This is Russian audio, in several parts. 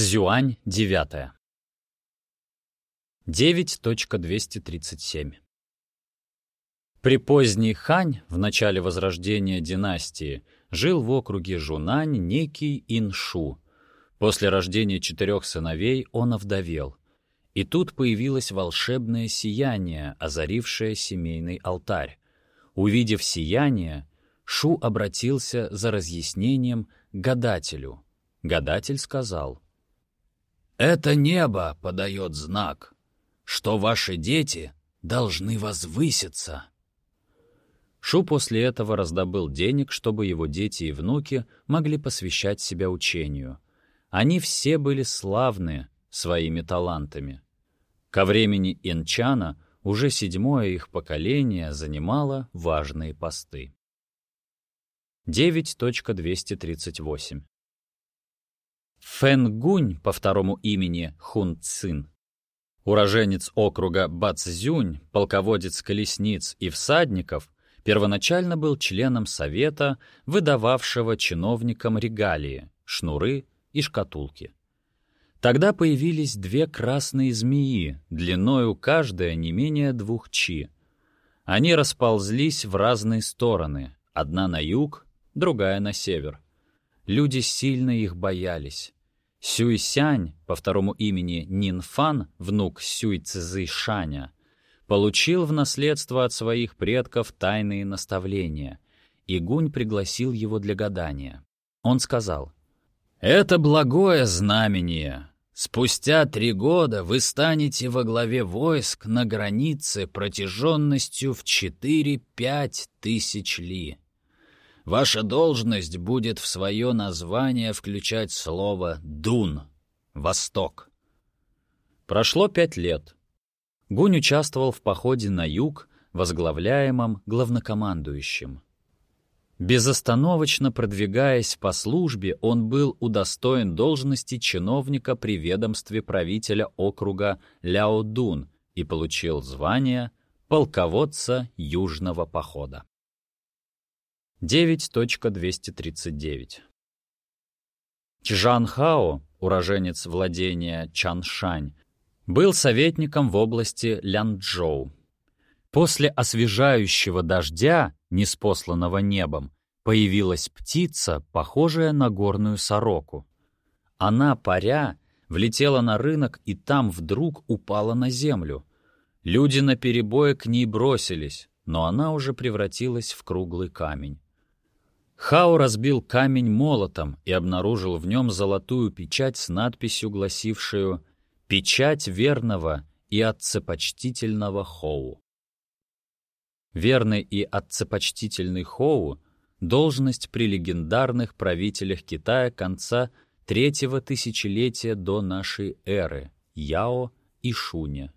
Цзюань, 9. 9.237 При поздней Хань, в начале возрождения династии, жил в округе Жунань некий Иншу. После рождения четырех сыновей он овдовел. И тут появилось волшебное сияние, озарившее семейный алтарь. Увидев сияние, Шу обратился за разъяснением к гадателю. Гадатель сказал, «Это небо подает знак» что ваши дети должны возвыситься. Шу после этого раздобыл денег, чтобы его дети и внуки могли посвящать себя учению. Они все были славны своими талантами. Ко времени Инчана уже седьмое их поколение занимало важные посты. 9.238 Фэн Гунь по второму имени Хун Цин Уроженец округа Бацзюнь, полководец колесниц и всадников, первоначально был членом совета, выдававшего чиновникам регалии, шнуры и шкатулки. Тогда появились две красные змеи, длиною каждая не менее двух чи. Они расползлись в разные стороны, одна на юг, другая на север. Люди сильно их боялись. Сюйсянь, по второму имени Нинфан, внук Сюй Шаня, получил в наследство от своих предков тайные наставления, и Гунь пригласил его для гадания. Он сказал, «Это благое знамение. Спустя три года вы станете во главе войск на границе протяженностью в четыре-пять тысяч ли. Ваша должность будет в свое название включать слово «дун» — «восток». Прошло пять лет. Гунь участвовал в походе на юг, возглавляемом главнокомандующим. Безостановочно продвигаясь по службе, он был удостоен должности чиновника при ведомстве правителя округа Ляодун и получил звание полководца Южного похода. 9.239 Чжан Хао, уроженец владения Чаншань, был советником в области Лянчжоу. После освежающего дождя, неспосланного небом, появилась птица, похожая на горную сороку. Она, паря, влетела на рынок и там вдруг упала на землю. Люди наперебой к ней бросились, но она уже превратилась в круглый камень. Хао разбил камень молотом и обнаружил в нем золотую печать с надписью, гласившую «Печать верного и отцепочтительного Хоу». Верный и отцепочтительный Хоу — должность при легендарных правителях Китая конца третьего тысячелетия до нашей эры — Яо и Шуня.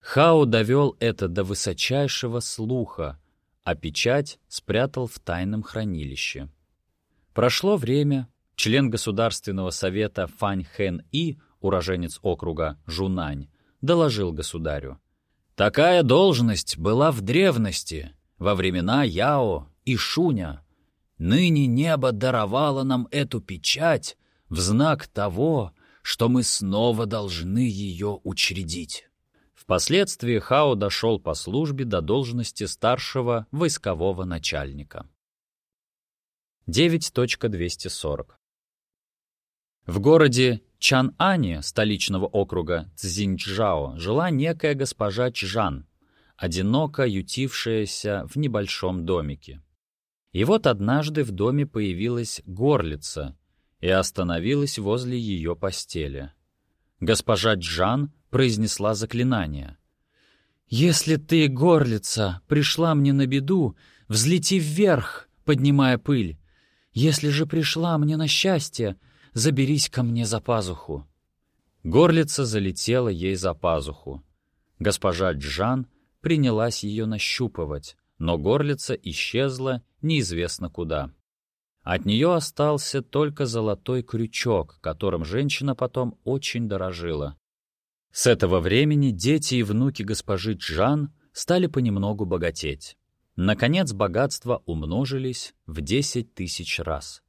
Хао довел это до высочайшего слуха — а печать спрятал в тайном хранилище. Прошло время, член Государственного совета Фань Хэн И, уроженец округа Жунань, доложил государю. «Такая должность была в древности, во времена Яо и Шуня. Ныне небо даровало нам эту печать в знак того, что мы снова должны ее учредить». Впоследствии Хао дошел по службе до должности старшего войскового начальника. 9.240 В городе Чан-Ане, столичного округа Цзиньчжао, жила некая госпожа Чжан, одиноко ютившаяся в небольшом домике. И вот однажды в доме появилась горлица и остановилась возле ее постели. Госпожа Джан произнесла заклинание. «Если ты, горлица, пришла мне на беду, взлети вверх, поднимая пыль. Если же пришла мне на счастье, заберись ко мне за пазуху». Горлица залетела ей за пазуху. Госпожа Джан принялась ее нащупывать, но горлица исчезла неизвестно куда. От нее остался только золотой крючок, которым женщина потом очень дорожила. С этого времени дети и внуки госпожи Джан стали понемногу богатеть. Наконец, богатства умножились в десять тысяч раз.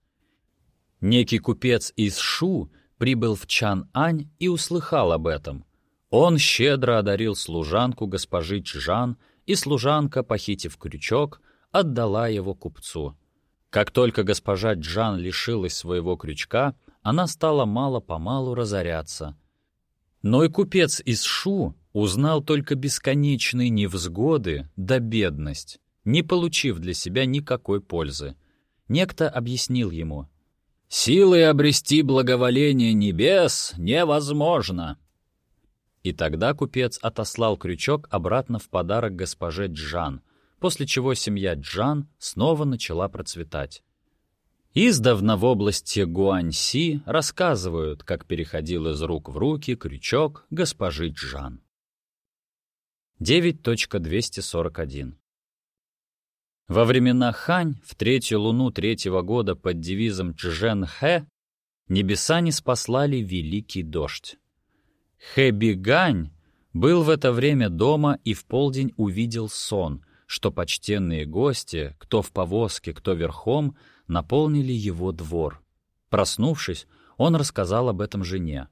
Некий купец из Шу прибыл в Чан-Ань и услыхал об этом. Он щедро одарил служанку госпожи Чжан, и служанка, похитив крючок, отдала его купцу. Как только госпожа Джан лишилась своего крючка, она стала мало-помалу разоряться. Но и купец из Шу узнал только бесконечные невзгоды да бедность, не получив для себя никакой пользы. Некто объяснил ему, «Силой обрести благоволение небес невозможно». И тогда купец отослал крючок обратно в подарок госпоже Джан, после чего семья Джан снова начала процветать. Издавна в области Гуаньси рассказывают, как переходил из рук в руки крючок госпожи Джан. 9.241 Во времена Хань, в третью луну третьего года под девизом Чжэн-Хэ, небеса не спаслали великий дождь. Хэ-Бигань был в это время дома и в полдень увидел сон, что почтенные гости, кто в повозке, кто верхом, наполнили его двор. Проснувшись, он рассказал об этом жене.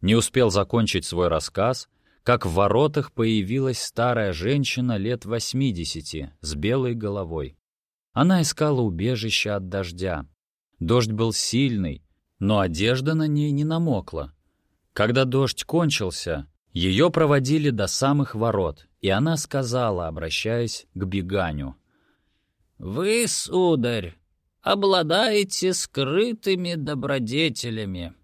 Не успел закончить свой рассказ, как в воротах появилась старая женщина лет 80 с белой головой. Она искала убежище от дождя. Дождь был сильный, но одежда на ней не намокла. Когда дождь кончился, ее проводили до самых ворот, и она сказала, обращаясь к Беганю. «Вы, сударь, обладаете скрытыми добродетелями.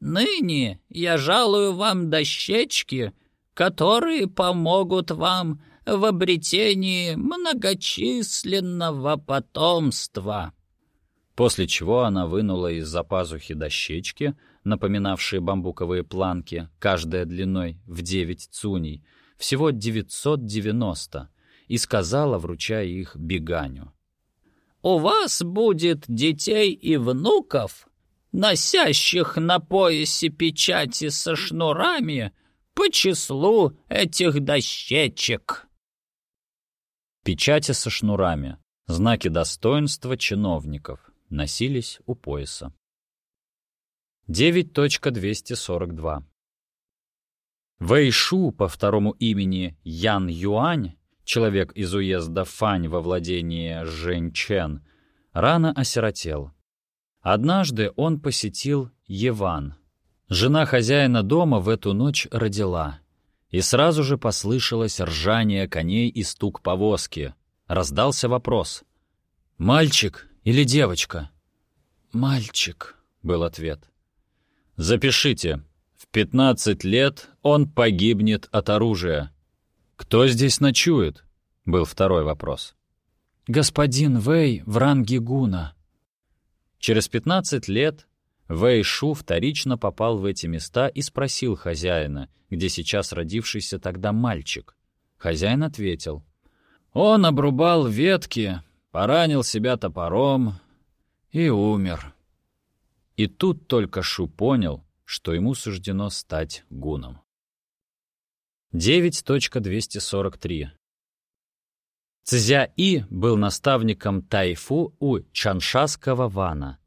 Ныне я жалую вам дощечки, которые помогут вам в обретении многочисленного потомства». После чего она вынула из-за пазухи дощечки, напоминавшие бамбуковые планки, каждая длиной в 9 цуней, всего 990, и сказала, вручая их Беганю. «У вас будет детей и внуков, носящих на поясе печати со шнурами по числу этих дощечек». Печати со шнурами — знаки достоинства чиновников — носились у пояса. 9.242 Вэйшу по второму имени Ян Юань, человек из уезда Фань во владении Жэньчэн, рано осиротел. Однажды он посетил Еван. Жена хозяина дома в эту ночь родила. И сразу же послышалось ржание коней и стук повозки. Раздался вопрос. «Мальчик или девочка?» «Мальчик», — был ответ. «Запишите. В 15 лет он погибнет от оружия». «Кто здесь ночует?» — был второй вопрос. «Господин Вэй в ранге гуна». Через 15 лет Вэй Шу вторично попал в эти места и спросил хозяина, где сейчас родившийся тогда мальчик. Хозяин ответил. «Он обрубал ветки, поранил себя топором и умер». И тут только Шу понял, что ему суждено стать гуном. 9.243 Цзя-И был наставником Тайфу у Чаншаского вана.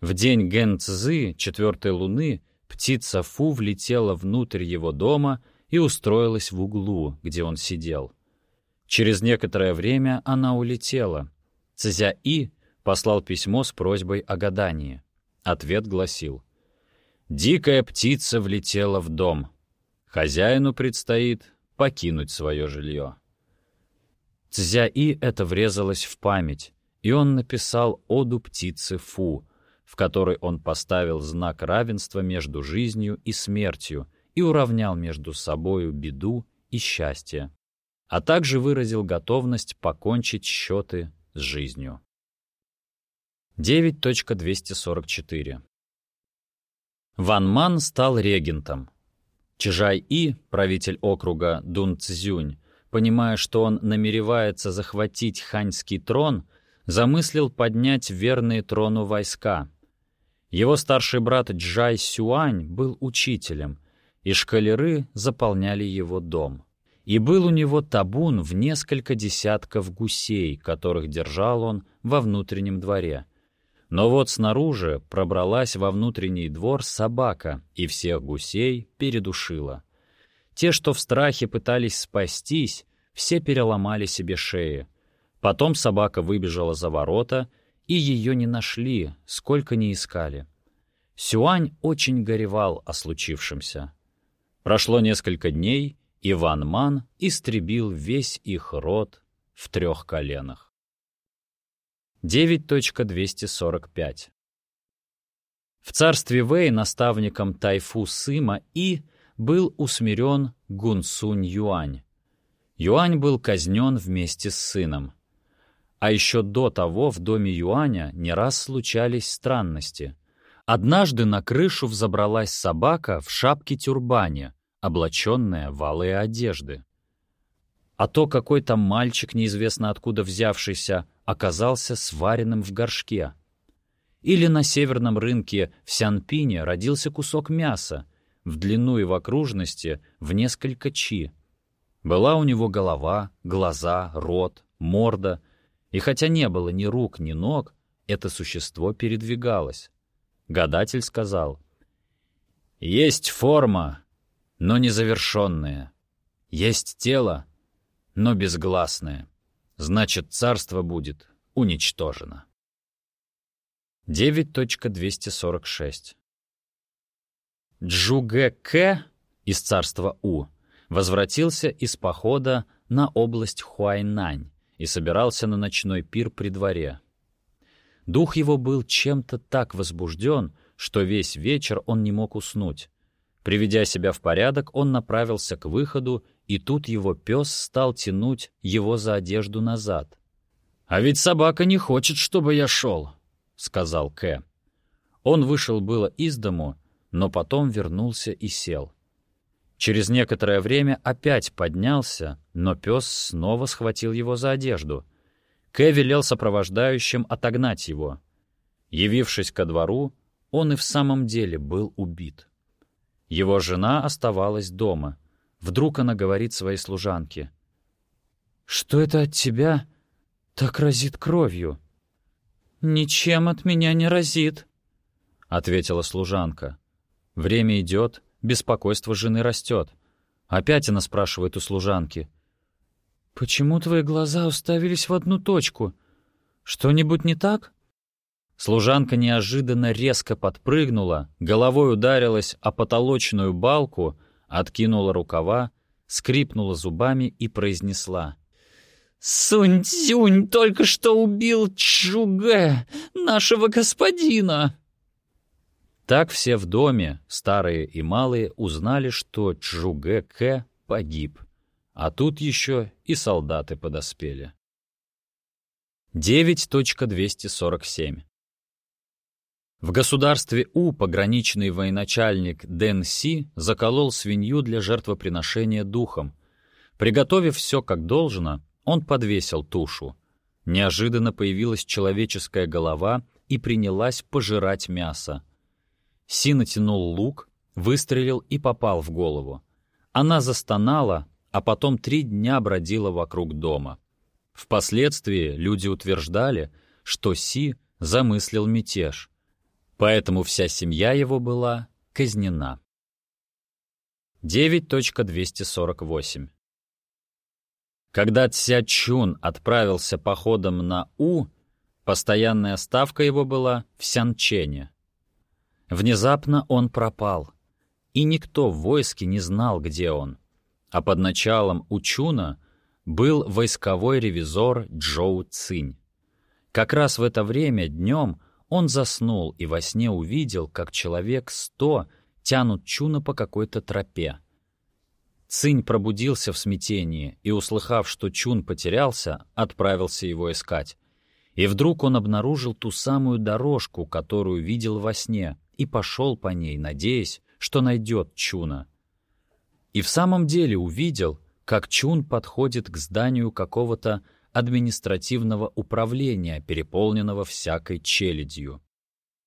В день Ген-Цзы, четвертой луны, птица Фу влетела внутрь его дома и устроилась в углу, где он сидел. Через некоторое время она улетела. Цзя-И послал письмо с просьбой о гадании. Ответ гласил. Дикая птица влетела в дом. Хозяину предстоит покинуть свое жилье. Цзя-И это врезалось в память, и он написал оду птицы Фу, в которой он поставил знак равенства между жизнью и смертью и уравнял между собою беду и счастье, а также выразил готовность покончить счеты с жизнью. 9.244 Ван Ман стал регентом. Чижай-И, правитель округа Дун-Цзюнь, понимая, что он намеревается захватить ханьский трон, замыслил поднять верные трону войска. Его старший брат Джай Сюань был учителем, и шкалеры заполняли его дом. И был у него табун в несколько десятков гусей, которых держал он во внутреннем дворе — Но вот снаружи пробралась во внутренний двор собака и всех гусей передушила. Те, что в страхе пытались спастись, все переломали себе шеи. Потом собака выбежала за ворота, и ее не нашли, сколько ни искали. Сюань очень горевал о случившемся. Прошло несколько дней, и Ван Ман истребил весь их род в трех коленах. 9.245 В царстве Вэй наставником Тайфу Сыма И был усмирен Гунсунь Юань. Юань был казнен вместе с сыном. А еще до того в доме Юаня не раз случались странности. Однажды на крышу взобралась собака в шапке-тюрбане, облаченная в алые одежды. А то какой-то мальчик, неизвестно откуда взявшийся, оказался сваренным в горшке. Или на северном рынке в Сянпине родился кусок мяса, в длину и в окружности в несколько чи. Была у него голова, глаза, рот, морда, и хотя не было ни рук, ни ног, это существо передвигалось. Гадатель сказал, «Есть форма, но незавершенная. Есть тело, но безгласное значит царство будет уничтожено. 9.246 Джугэ Кэ из царства У возвратился из похода на область Хуайнань и собирался на ночной пир при дворе. Дух его был чем-то так возбужден, что весь вечер он не мог уснуть. Приведя себя в порядок, он направился к выходу и тут его пес стал тянуть его за одежду назад. «А ведь собака не хочет, чтобы я шел», — сказал Кэ. Он вышел было из дому, но потом вернулся и сел. Через некоторое время опять поднялся, но пес снова схватил его за одежду. Кэ велел сопровождающим отогнать его. Явившись ко двору, он и в самом деле был убит. Его жена оставалась дома — Вдруг она говорит своей служанке. «Что это от тебя так разит кровью?» «Ничем от меня не разит», — ответила служанка. Время идет, беспокойство жены растет. Опять она спрашивает у служанки. «Почему твои глаза уставились в одну точку? Что-нибудь не так?» Служанка неожиданно резко подпрыгнула, головой ударилась о потолочную балку — откинула рукава, скрипнула зубами и произнесла. «Сунь-Цюнь только что убил Чжуге, нашего господина!» Так все в доме, старые и малые, узнали, что Чжуге Кэ погиб, а тут еще и солдаты подоспели. 9.247 в государстве У пограничный военачальник Дэн Си заколол свинью для жертвоприношения духом. Приготовив все как должно, он подвесил тушу. Неожиданно появилась человеческая голова и принялась пожирать мясо. Си натянул лук, выстрелил и попал в голову. Она застонала, а потом три дня бродила вокруг дома. Впоследствии люди утверждали, что Си замыслил мятеж поэтому вся семья его была казнена. 9.248 Когда Ця Чун отправился походом на У, постоянная ставка его была в Сянчене. Внезапно он пропал, и никто в войске не знал, где он. А под началом Учуна был войсковой ревизор Джоу Цинь. Как раз в это время днем он заснул и во сне увидел, как человек сто тянут Чуна по какой-то тропе. Цинь пробудился в смятении и, услыхав, что Чун потерялся, отправился его искать. И вдруг он обнаружил ту самую дорожку, которую видел во сне, и пошел по ней, надеясь, что найдет Чуна. И в самом деле увидел, как Чун подходит к зданию какого-то административного управления, переполненного всякой челядью.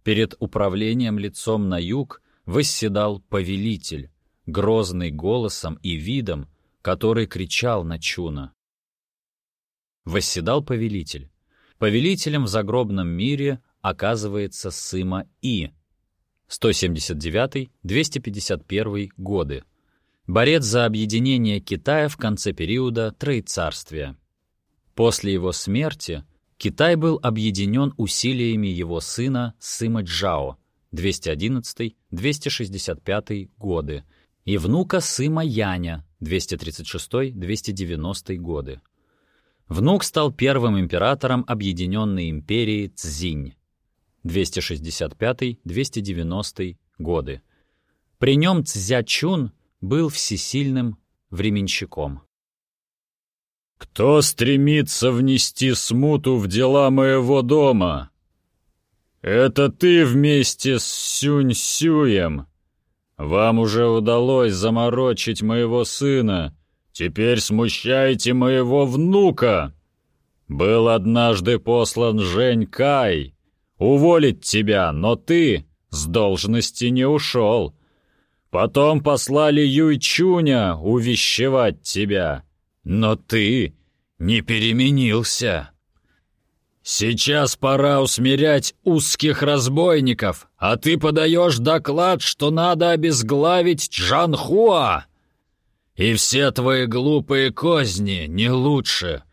Перед управлением лицом на юг восседал повелитель, грозный голосом и видом, который кричал на Чуна. Восседал повелитель. Повелителем в загробном мире оказывается Сыма И, 179-251 годы, борец за объединение Китая в конце периода Троецарствия. После его смерти Китай был объединен усилиями его сына Сыма Джао 211-265 годы и внука Сыма Яня 236-290 годы. Внук стал первым императором Объединенной империи Цзинь 265-290 годы. При нем Цзячун был всесильным временщиком. «Кто стремится внести смуту в дела моего дома? Это ты вместе с Сюнь-Сюем. Вам уже удалось заморочить моего сына. Теперь смущаете моего внука. Был однажды послан Жень Кай уволить тебя, но ты с должности не ушел. Потом послали Юй Чуня увещевать тебя, но ты не переменился. Сейчас пора усмирять узких разбойников, а ты подаешь доклад, что надо обезглавить Джанхуа. И все твои глупые козни не лучше.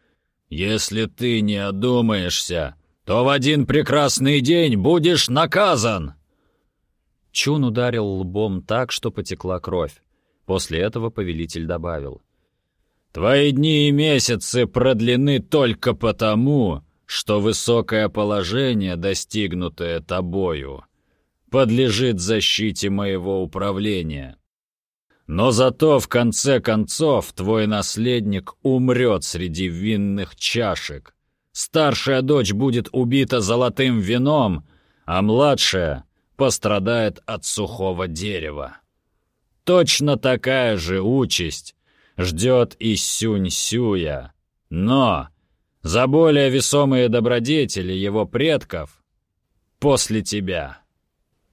Если ты не одумаешься, то в один прекрасный день будешь наказан!» Чун ударил лбом так, что потекла кровь. После этого повелитель добавил. «Твои дни и месяцы продлены только потому, что высокое положение, достигнутое тобою, подлежит защите моего управления. Но зато в конце концов твой наследник умрет среди винных чашек, Старшая дочь будет убита золотым вином, а младшая пострадает от сухого дерева. Точно такая же участь ждет и Сюнь-Сюя. Но за более весомые добродетели его предков после тебя.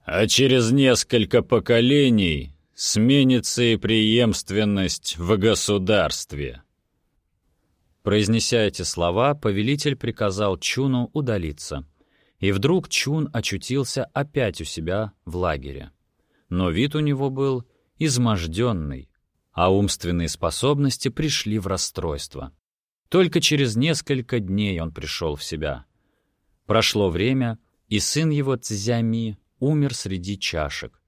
А через несколько поколений сменится и преемственность в государстве. Произнеся эти слова, повелитель приказал Чуну удалиться. И вдруг Чун очутился опять у себя в лагере. Но вид у него был изможденный, а умственные способности пришли в расстройство. Только через несколько дней он пришел в себя. Прошло время, и сын его Цзями умер среди чашек.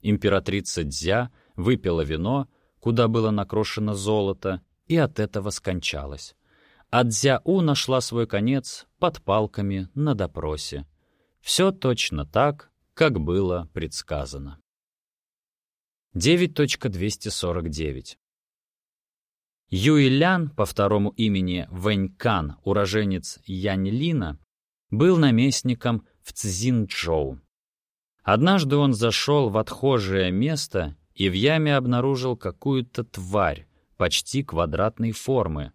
Императрица Дзя выпила вино, куда было накрошено золото, и от этого скончалась. А Дзяу нашла свой конец под палками на допросе. Все точно так, как было предсказано. 9.249 Юйлян, по второму имени Вэнькан, уроженец Яньлина, был наместником в Цзинчжоу. Однажды он зашел в отхожее место и в яме обнаружил какую-то тварь, почти квадратной формы.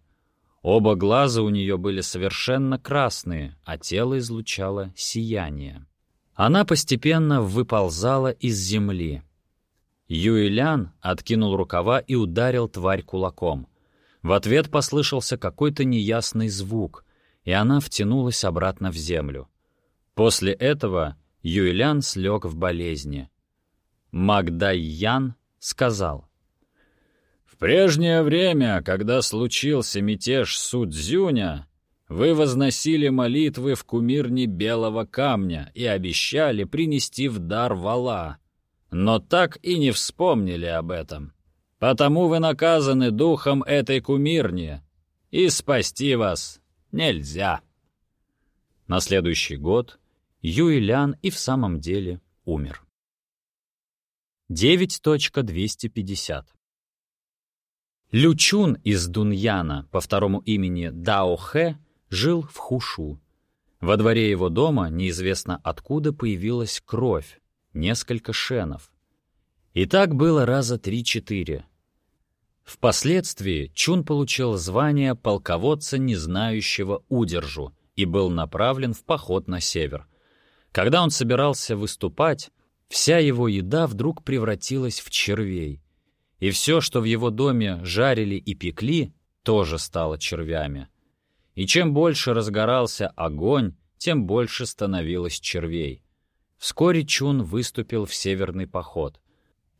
Оба глаза у нее были совершенно красные, а тело излучало сияние. Она постепенно выползала из земли. Юэлян откинул рукава и ударил тварь кулаком. В ответ послышался какой-то неясный звук, и она втянулась обратно в землю. После этого Юэлян слег в болезни. Магдайян сказал, прежнее время, когда случился мятеж Судзюня, вы возносили молитвы в кумирне белого камня и обещали принести в дар вала, но так и не вспомнили об этом. Потому вы наказаны духом этой кумирни, и спасти вас нельзя. На следующий год Юйлян и в самом деле умер. 9.250 Лючун из Дуньяна, по второму имени Дао Хэ, жил в Хушу. Во дворе его дома неизвестно откуда появилась кровь, несколько шенов. И так было раза три-четыре. Впоследствии Чун получил звание полководца, не знающего удержу, и был направлен в поход на север. Когда он собирался выступать, вся его еда вдруг превратилась в червей — и все, что в его доме жарили и пекли, тоже стало червями. И чем больше разгорался огонь, тем больше становилось червей. Вскоре Чун выступил в северный поход.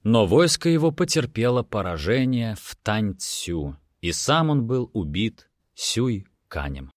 Но войско его потерпело поражение в Таньцю, и сам он был убит Сюй Канем.